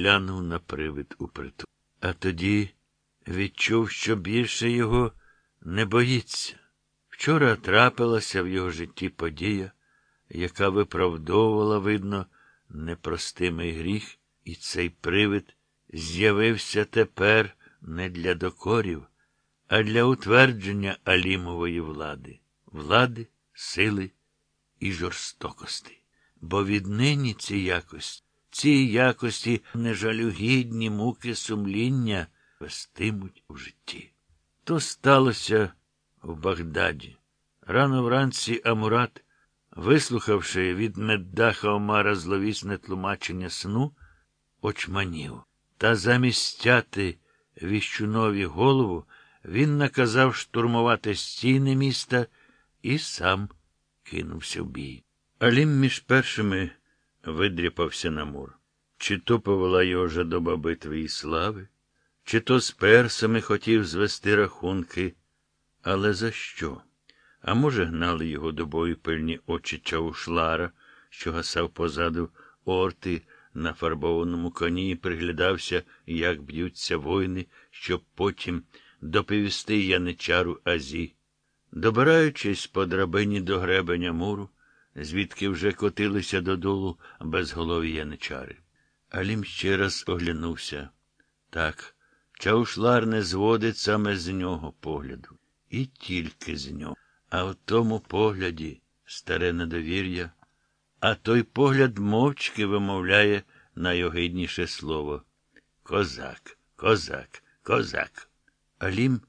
глянув на привид у притул. А тоді відчув, що більше його не боїться. Вчора трапилася в його житті подія, яка виправдовувала, видно, непростимий гріх, і цей привид з'явився тепер не для докорів, а для утвердження Алімової влади, влади, сили і жорстокості. Бо віднині ці якості, ці якості нежалюгідні муки сумління вестимуть у житті. То сталося в Багдаді. Рано вранці Амурат, вислухавши від меддаха Омара зловісне тлумачення сну, очманів. Та замість стяти віщунові голову, він наказав штурмувати стіни міста і сам кинувся в бій. Алім між першими видряпався на мур. Чи то повела його жадоба битви і слави, чи то з персами хотів звести рахунки, але за що? А може, гнали його до бою пильні очі Чаушлара, що гасав позаду орти на фарбованому коні і приглядався, як б'ються воїни, щоб потім доповісти яничару Азі. Добираючись по драбині до гребеня муру, звідки вже котилися додолу безголові яничари. Алім ще раз оглянувся. Так, чаушлар не зводить саме з нього погляду. І тільки з нього. А в тому погляді старе недовір'я, а той погляд мовчки вимовляє найогидніше слово Козак, козак, козак. Алім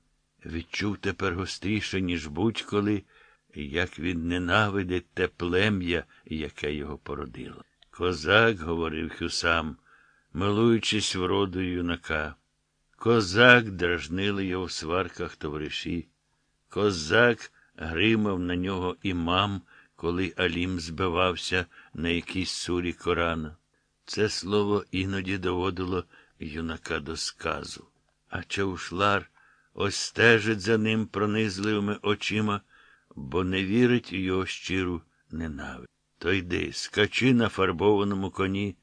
відчув тепер гостріше, ніж будь-коли, як він ненавидить те плем'я, яке його породило. Козак, говорив Хюсам, милуючись вродою юнака. Козак дражнили його в сварках товариші. Козак гримав на нього імам, коли Алім збивався на якійсь сурі Корана. Це слово іноді доводило юнака до сказу. А Чаушлар ось стежить за ним пронизливими очима, бо не вірить у його щиру ненависть. То йди, скачи на фарбованому коні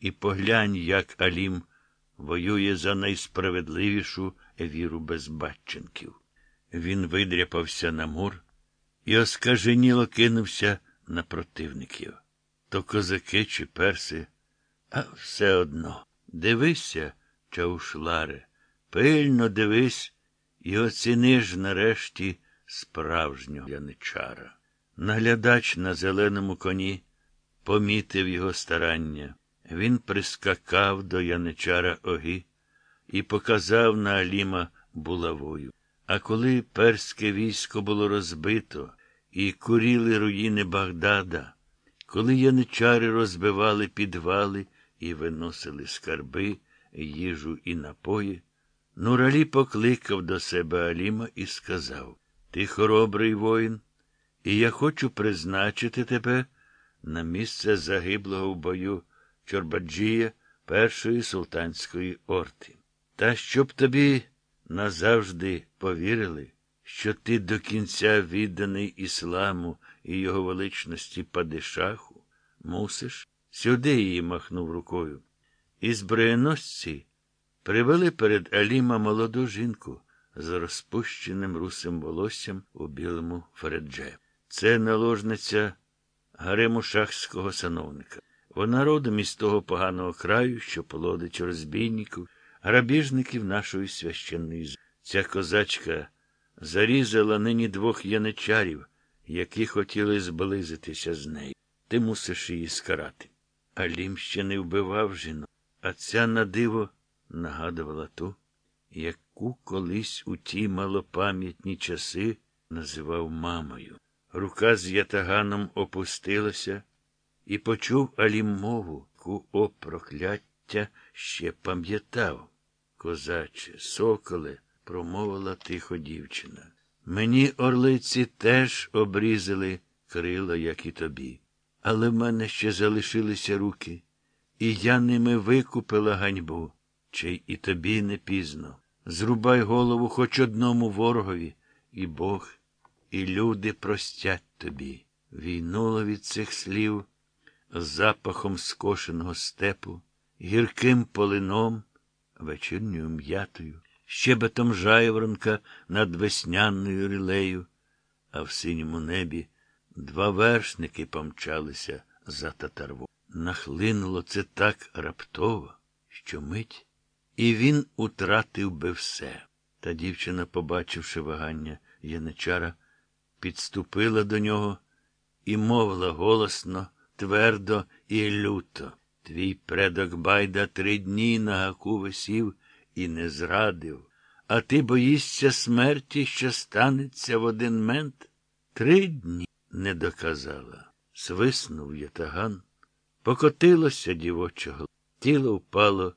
і поглянь, як Алім воює за найсправедливішу віру безбатченків. Він видряпався на мур і оскаженіло кинувся на противників. То козаки чи перси, а все одно. Дивися, чаушларе, пильно дивись і оціни ж нарешті справжнього яничара. Наглядач на зеленому коні помітив його старання. Він прискакав до яничара оги і показав на Аліма булавою. А коли перське військо було розбито і куріли руїни Багдада, коли яничари розбивали підвали і виносили скарби, їжу і напої, Нуралі покликав до себе Аліма і сказав Ти хоробрий воїн, і я хочу призначити тебе на місце загиблого в бою Чорбаджія першої султанської орти. Та щоб тобі назавжди повірили, що ти до кінця відданий ісламу і його величності Падишаху, мусиш, сюди її махнув рукою. І зброєносці привели перед Аліма молоду жінку з розпущеним русим волоссям у білому фередже. Це наложниця гарему шахського сановника. Вона родом із того поганого краю, що полодить розбійників, грабіжників нашої священної. Ця козачка зарізала нині двох яничарів, які хотіли зблизитися з нею. Ти мусиш її скарати. Алім ще не вбивав жінок, а ця на диво нагадувала ту, яку колись у ті малопам'ятні часи називав мамою. Рука з ятаганом опустилася і почув Алім мову, яку о прокляття ще пам'ятав. Козаче, соколе, промовила тихо дівчина. Мені орлиці теж обрізали крила, як і тобі. Але в мене ще залишилися руки, і я ними викупила ганьбу, чи і тобі не пізно. Зрубай голову хоч одному ворогові, і Бог, і люди простять тобі. Війнуло від цих слів запахом скошеного степу гірким полином, вечірньою м'ятою, щебетом жайворонка над весняною рілею, а в синьому небі два вершники помчалися за татарву. Нахлинуло це так раптово, що мить, і він утратив би все. Та дівчина, побачивши вагання яничара, підступила до нього і мовила голосно, твердо і люто. Твій предок байда три дні на гаку висів і не зрадив, а ти боїшся смерті, що станеться в один мент? Три дні не доказала. Свиснув ятаган, покотилося дівочого, тіло впало,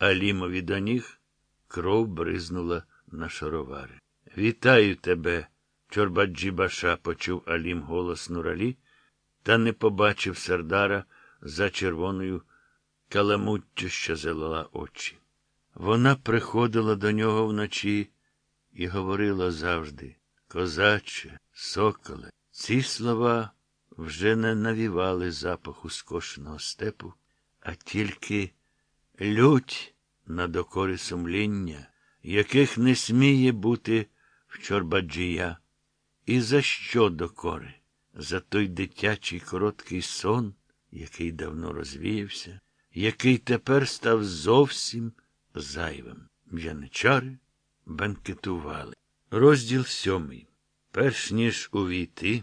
а лімові до ніг кров бризнула на шаровари. Вітаю тебе, Чорбаджібаша, почув Алім голос Нуралі, та не побачив Сардара за червоною каламуттю, що залила очі. Вона приходила до нього вночі і говорила завжди Козаче, соколе, ці слова вже не навівали запаху скошеного степу, а тільки лють на докори сумління, яких не сміє бути в Чорбаджія. І за що докори? За той дитячий короткий сон, який давно розвіявся, який тепер став зовсім зайвим. Яничари бенкетували. Розділ сьомий. Перш ніж увійти,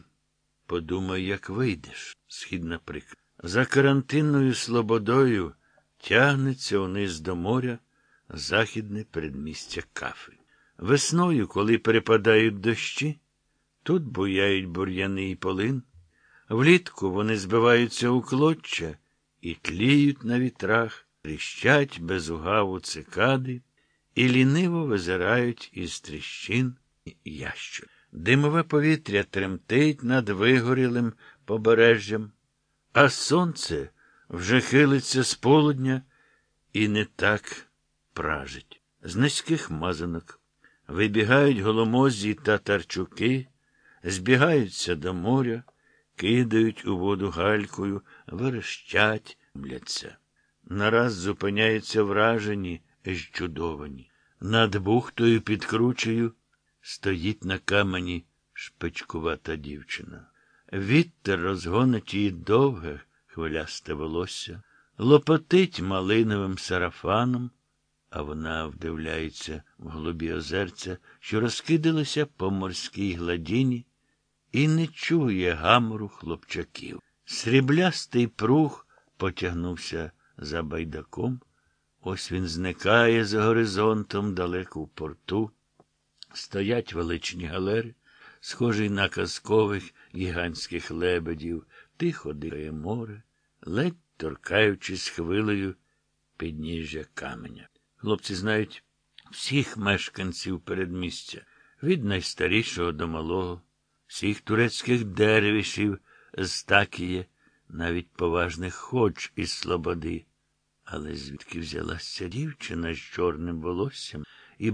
подумай, як вийдеш, східна прикра. За карантинною слободою тягнеться униз до моря західне передмістя кафи. Весною, коли перепадають дощі, тут буяють бур'яни і полин, влітку вони збиваються у клоччя і тліють на вітрах, тріщать без угаву цикади і ліниво визирають із тріщин ящур. Димове повітря тремтить над вигорілим побережжям, а сонце вже хилиться з полудня і не так пражить. З низьких мазанок вибігають голомозі та тарчуки, збігаються до моря, кидають у воду галькою, верещать, мляться. Нараз зупиняються вражені й чудовані. Над бухтою під кручею стоїть на камені шпичкувата дівчина. Вітер розгонить її довге хвилясте волосся, лопотить малиновим сарафаном, а вона вдивляється в голубі озерця, що розкидалися по морській гладіні, і не чує гамору хлопчаків. Сріблястий прух потягнувся за байдаком. Ось він зникає за горизонтом далеко в порту. Стоять величні галери, схожі на казкових гігантських лебедів, тихо дихає море, ледь торкаючись хвилею підніжжя каменя. Хлопці знають всіх мешканців передмістя, від найстарішого до малого, всіх турецьких деревішів з Такіє, навіть поважних хоч із Слободи. Але звідки взялася дівчина з чорним волоссям і